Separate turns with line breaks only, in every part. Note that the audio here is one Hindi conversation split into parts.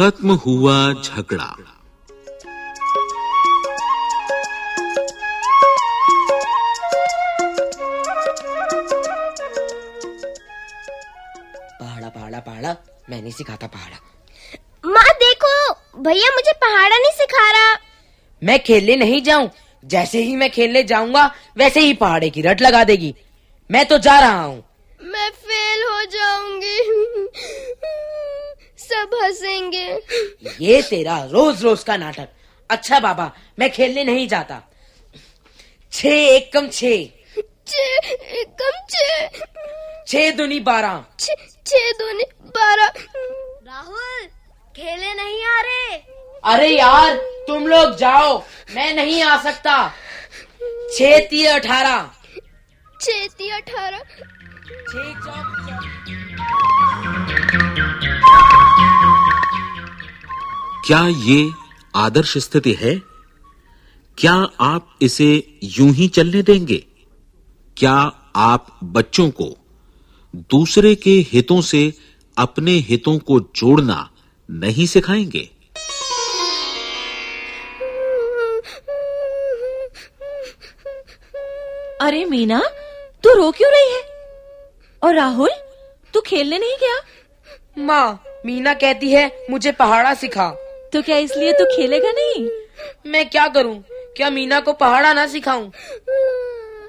खत्म हुआ झगड़ा।
पहाड़ा पहाड़ा पहाड़ा। मैं नहीं सिखाता पहाड़ा।
माँ देखो भैया मुझे पहाड़ा नहीं सिखा रहा।
मैं खेलने नहीं जाऊँ। जैसे ही मैं खेलने जाऊँगा वैसे ही पहाड़े की रट लगा देगी। मैं तो जा रहा हूँ।
मैं फेल हो जाऊँगी। सब हंसेंगे।
ये तेरा रोज रोज का नाटक। अच्छा बाबा मैं खेलने नहीं जाता। छ एक कम छ।
छः कम छः।
छह दुनी बारह।
छः छः दूनी बारह। राहुल खेले नहीं आ रहे।
अरे यार तुम लोग जाओ। मैं नहीं आ सकता। छह तीन अठारह।
छः ती अठारह।
छह चौक।
क्या ये आदर्श स्थिति है? क्या आप इसे यूँ ही चलने देंगे? क्या आप बच्चों को दूसरे के हितों से अपने हितों को जोड़ना नहीं सिखाएँगे?
अरे मीना तू रो क्यों रही है? और राहुल तू खेलने नहीं गया?
माँ मीना कहती है मुझे पहाड़ा सिखा।
तो क्या इसलिए तू खेलेगा नहीं?
मैं क्या करूँ? क्या मीना को पहाड़ा ना सिखाऊं?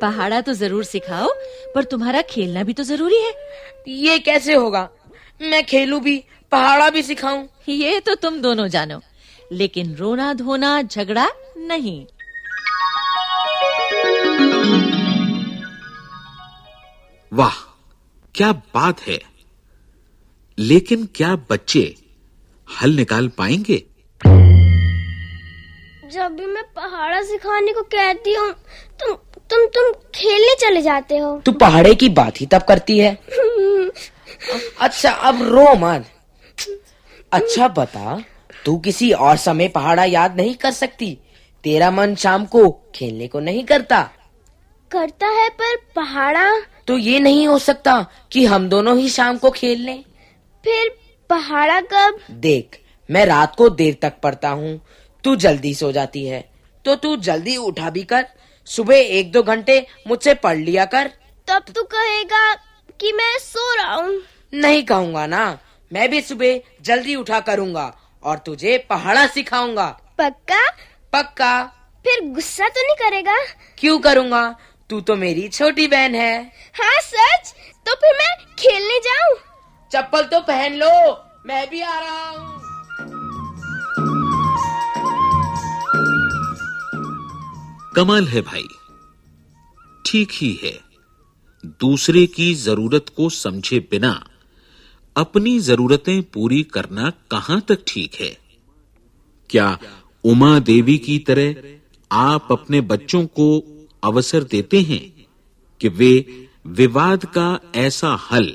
पहाड़ा तो ज़रूर सिखाओ पर तुम्हारा खेलना भी तो ज़रूरी है।
ये कैसे होगा? मैं खेलूं भी पहाड़ा भी सिखाऊं।
ये तो तुम दोनों जानो लेकिन रोना धोना झगड़ा नहीं।
वाह क्या बात है। लेकिन क्या बच्चे हल निकाल पाएँगे?
जब भी मैं पहाड़ा सिखाने को कहती हूँ तुम तुम तुम खेलने चले जाते हो।
तू पहाड़े की बात ही तब करती है। अच्छा अब रो मत। अच्छा बता तू किसी और समय पहाड़ा याद नहीं कर सकती। तेरा मन शाम को खेलने को नहीं करता।
करता है पर पहाड़ा?
तो ये नहीं हो सकता कि हम दोनों ही शाम को खेल लें।
फिर पहाड़ा कब?
देख मैं रात को देर तक पढ़ता हूँ। तू जल्दी सो जाती है। तो तू जल्दी उठा भी कर। सुबह एक दो घंटे मुझसे पढ़ लिया कर।
तब तू कहेगा कि मैं सो रहा हूँ।
नहीं कहूँगा ना। मैं भी सुबह जल्दी उठा करूँगा और तुझे पहाड़ा सिखाऊँगा।
पक्का?
पक्का।
फिर गुस्सा तो नहीं करेगा?
क्यों करूँगा? तू तो मेरी छोटी बहन है।
हाँ सच? तो फिर मैं खेलने जाऊँ?
चप्पल तो पहन लो। मैं भी आ रहा हूँ।
कमाल है भाई। ठीक ही है। दूसरे की ज़रूरत को समझे बिना अपनी जरूरतें पूरी करना कहाँ तक ठीक है? क्या उमा देवी की तरह आप अपने बच्चों को अवसर देते हैं कि वे विवाद का ऐसा हल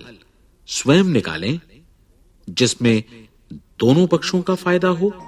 स्वयं निकालें, जिसमें दोनों पक्षों का फ़ायदा हो?